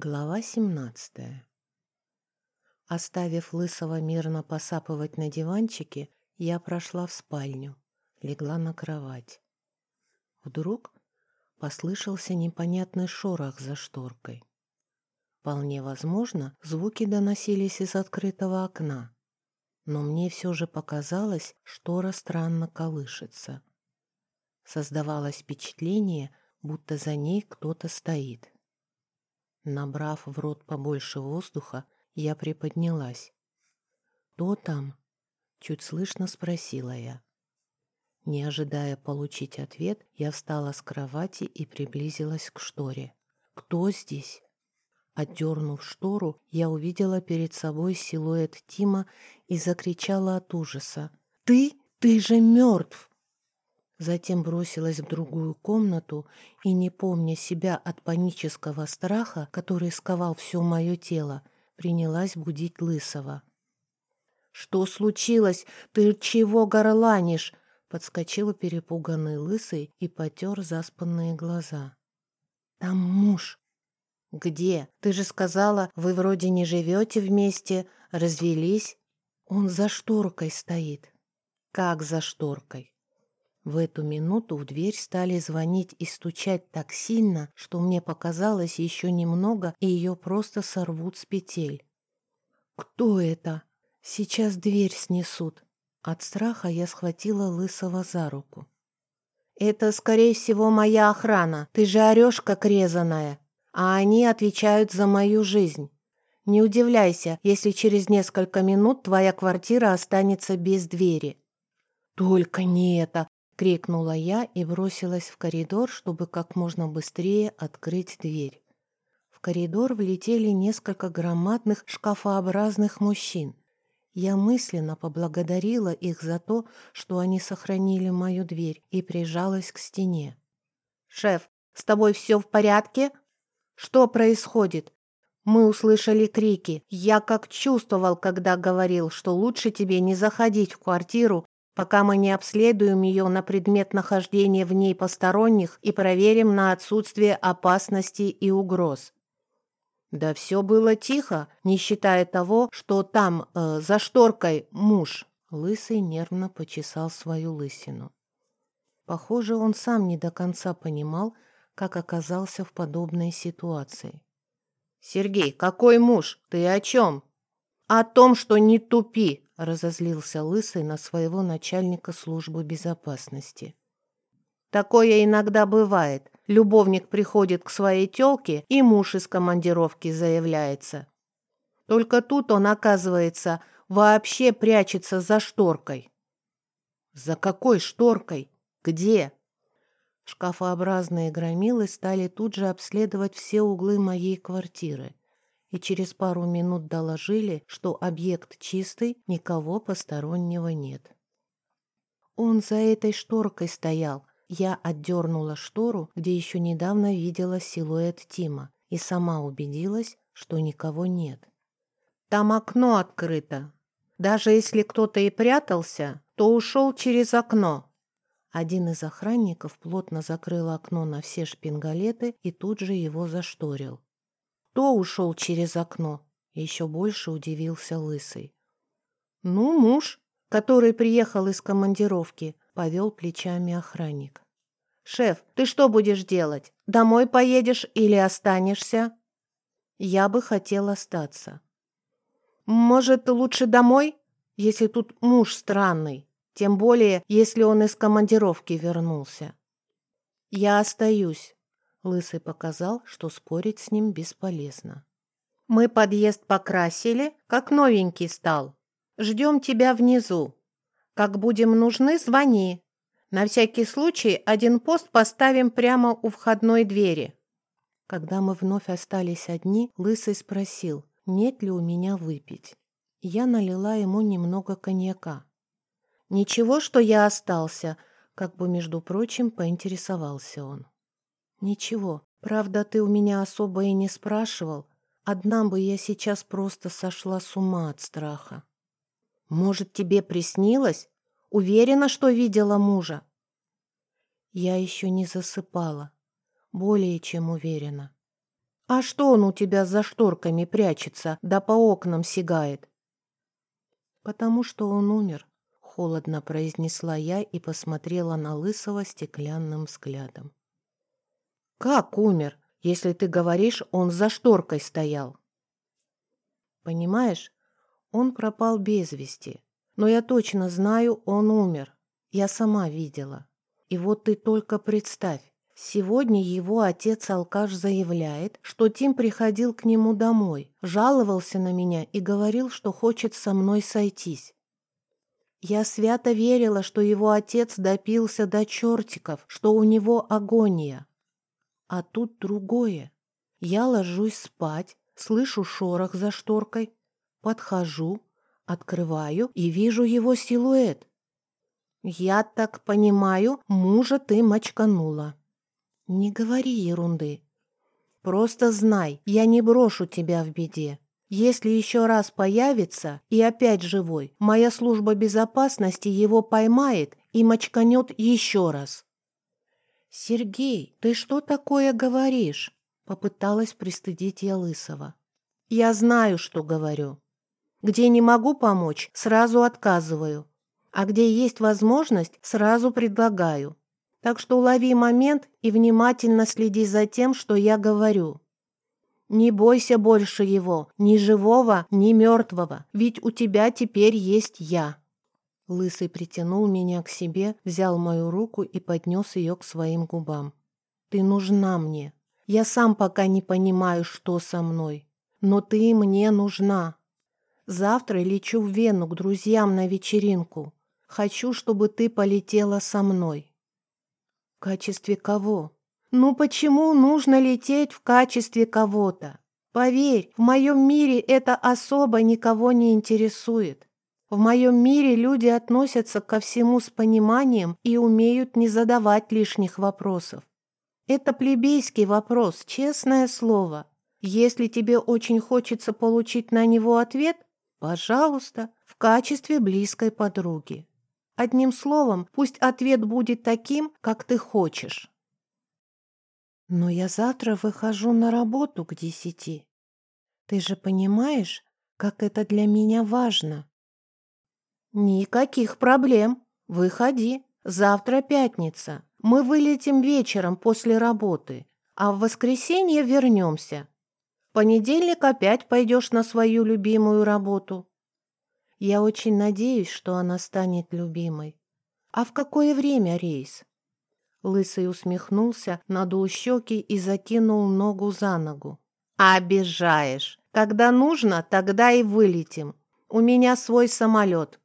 Глава 17 Оставив Лысого мирно посапывать на диванчике, я прошла в спальню, легла на кровать. Вдруг послышался непонятный шорох за шторкой. Вполне возможно, звуки доносились из открытого окна, но мне все же показалось, штора странно колышется. Создавалось впечатление, будто за ней кто-то стоит. Набрав в рот побольше воздуха, я приподнялась. «Кто там?» — чуть слышно спросила я. Не ожидая получить ответ, я встала с кровати и приблизилась к шторе. «Кто здесь?» Отдернув штору, я увидела перед собой силуэт Тима и закричала от ужаса. «Ты? Ты же мертв!» Затем бросилась в другую комнату и, не помня себя от панического страха, который сковал все мое тело, принялась будить Лысого. «Что случилось? Ты чего горланишь?» Подскочил перепуганный Лысый и потер заспанные глаза. «Там муж». «Где? Ты же сказала, вы вроде не живете вместе, развелись?» «Он за шторкой стоит». «Как за шторкой?» В эту минуту в дверь стали звонить и стучать так сильно, что мне показалось еще немного, и ее просто сорвут с петель. «Кто это? Сейчас дверь снесут». От страха я схватила Лысого за руку. «Это, скорее всего, моя охрана. Ты же орешь, как резаная. А они отвечают за мою жизнь. Не удивляйся, если через несколько минут твоя квартира останется без двери». «Только не это! Крикнула я и бросилась в коридор, чтобы как можно быстрее открыть дверь. В коридор влетели несколько громадных шкафообразных мужчин. Я мысленно поблагодарила их за то, что они сохранили мою дверь, и прижалась к стене. «Шеф, с тобой все в порядке? Что происходит?» Мы услышали крики. Я как чувствовал, когда говорил, что лучше тебе не заходить в квартиру пока мы не обследуем ее на предмет нахождения в ней посторонних и проверим на отсутствие опасности и угроз. Да все было тихо, не считая того, что там, э, за шторкой, муж. Лысый нервно почесал свою лысину. Похоже, он сам не до конца понимал, как оказался в подобной ситуации. «Сергей, какой муж? Ты о чем?» «О том, что не тупи!» — разозлился Лысый на своего начальника службы безопасности. «Такое иногда бывает. Любовник приходит к своей тёлке, и муж из командировки заявляется. Только тут он, оказывается, вообще прячется за шторкой». «За какой шторкой? Где?» Шкафообразные громилы стали тут же обследовать все углы моей квартиры и через пару минут доложили, что объект чистый, никого постороннего нет. Он за этой шторкой стоял. Я отдернула штору, где еще недавно видела силуэт Тима, и сама убедилась, что никого нет. Там окно открыто. Даже если кто-то и прятался, то ушел через окно. Один из охранников плотно закрыл окно на все шпингалеты и тут же его зашторил. Кто ушел через окно? Еще больше удивился Лысый. Ну, муж, который приехал из командировки, повел плечами охранник. «Шеф, ты что будешь делать? Домой поедешь или останешься?» «Я бы хотел остаться». «Может, лучше домой, если тут муж странный, тем более, если он из командировки вернулся?» «Я остаюсь. Лысый показал, что спорить с ним бесполезно. «Мы подъезд покрасили, как новенький стал. Ждем тебя внизу. Как будем нужны, звони. На всякий случай один пост поставим прямо у входной двери». Когда мы вновь остались одни, Лысый спросил, нет ли у меня выпить. Я налила ему немного коньяка. «Ничего, что я остался», как бы, между прочим, поинтересовался он. «Ничего. Правда, ты у меня особо и не спрашивал. Одна бы я сейчас просто сошла с ума от страха». «Может, тебе приснилось? Уверена, что видела мужа?» Я еще не засыпала. Более чем уверена. А что он у тебя за шторками прячется, да по окнам сигает? Потому что он умер, холодно произнесла я и посмотрела на Лысого стеклянным взглядом. Как умер, если ты говоришь, он за шторкой стоял? Понимаешь, он пропал без вести, но я точно знаю, он умер. Я сама видела. И вот ты только представь, Сегодня его отец-алкаш заявляет, что Тим приходил к нему домой, жаловался на меня и говорил, что хочет со мной сойтись. Я свято верила, что его отец допился до чертиков, что у него агония. А тут другое. Я ложусь спать, слышу шорох за шторкой, подхожу, открываю и вижу его силуэт. Я так понимаю, мужа ты мочканула. «Не говори ерунды. Просто знай, я не брошу тебя в беде. Если еще раз появится и опять живой, моя служба безопасности его поймает и мочканет еще раз». «Сергей, ты что такое говоришь?» Попыталась пристыдить я Лысого. «Я знаю, что говорю. Где не могу помочь, сразу отказываю. А где есть возможность, сразу предлагаю. Так что улови момент и внимательно следи за тем, что я говорю. Не бойся больше его, ни живого, ни мертвого, ведь у тебя теперь есть я». Лысый притянул меня к себе, взял мою руку и поднес ее к своим губам. «Ты нужна мне. Я сам пока не понимаю, что со мной. Но ты мне нужна. Завтра лечу в Вену к друзьям на вечеринку. Хочу, чтобы ты полетела со мной. В качестве кого? Ну почему нужно лететь в качестве кого-то? Поверь, в моем мире это особо никого не интересует. В моем мире люди относятся ко всему с пониманием и умеют не задавать лишних вопросов. Это плебейский вопрос, честное слово. Если тебе очень хочется получить на него ответ, пожалуйста, в качестве близкой подруги. Одним словом, пусть ответ будет таким, как ты хочешь. Но я завтра выхожу на работу к десяти. Ты же понимаешь, как это для меня важно. Никаких проблем. Выходи. Завтра пятница. Мы вылетим вечером после работы, а в воскресенье вернемся. В понедельник опять пойдешь на свою любимую работу. Я очень надеюсь, что она станет любимой. А в какое время рейс? Лысый усмехнулся, надул щеки и закинул ногу за ногу. «Обижаешь! Когда нужно, тогда и вылетим. У меня свой самолет».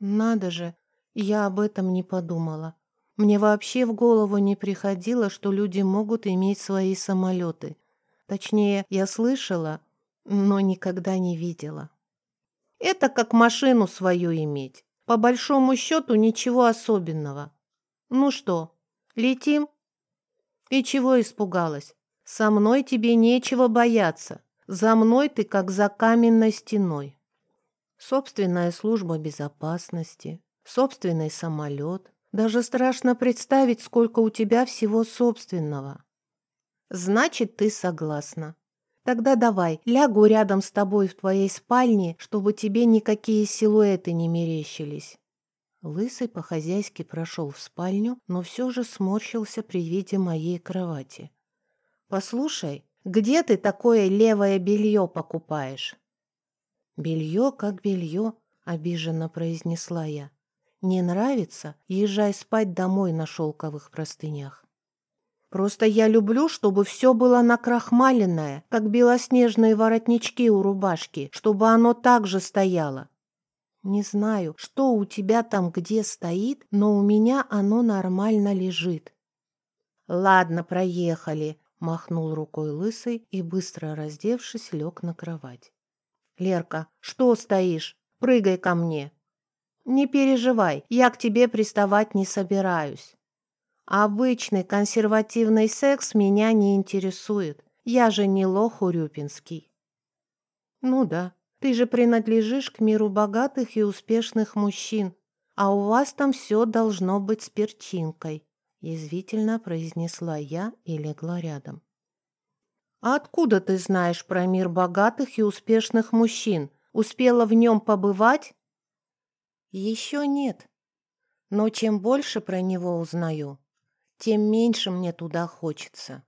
«Надо же! Я об этом не подумала. Мне вообще в голову не приходило, что люди могут иметь свои самолеты. Точнее, я слышала, но никогда не видела». Это как машину свою иметь. По большому счету ничего особенного. Ну что, летим? И чего испугалась? Со мной тебе нечего бояться. За мной ты как за каменной стеной. Собственная служба безопасности, собственный самолет. Даже страшно представить, сколько у тебя всего собственного. Значит, ты согласна. Тогда давай, лягу рядом с тобой в твоей спальне, чтобы тебе никакие силуэты не мерещились». Лысый по-хозяйски прошел в спальню, но все же сморщился при виде моей кровати. «Послушай, где ты такое левое белье покупаешь?» «Белье как белье», — обиженно произнесла я. «Не нравится? Езжай спать домой на шелковых простынях». Просто я люблю, чтобы все было накрахмаленное, как белоснежные воротнички у рубашки, чтобы оно так же стояло. Не знаю, что у тебя там где стоит, но у меня оно нормально лежит. Ладно, проехали, махнул рукой лысый и, быстро раздевшись, лег на кровать. Лерка, что стоишь? Прыгай ко мне. Не переживай, я к тебе приставать не собираюсь. Обычный консервативный секс меня не интересует. Я же не лох урюпинский. Ну да, ты же принадлежишь к миру богатых и успешных мужчин, а у вас там все должно быть с перчинкой, язвительно произнесла я и легла рядом. «А откуда ты знаешь про мир богатых и успешных мужчин? Успела в нем побывать?» «Еще нет. Но чем больше про него узнаю, тем меньше мне туда хочется.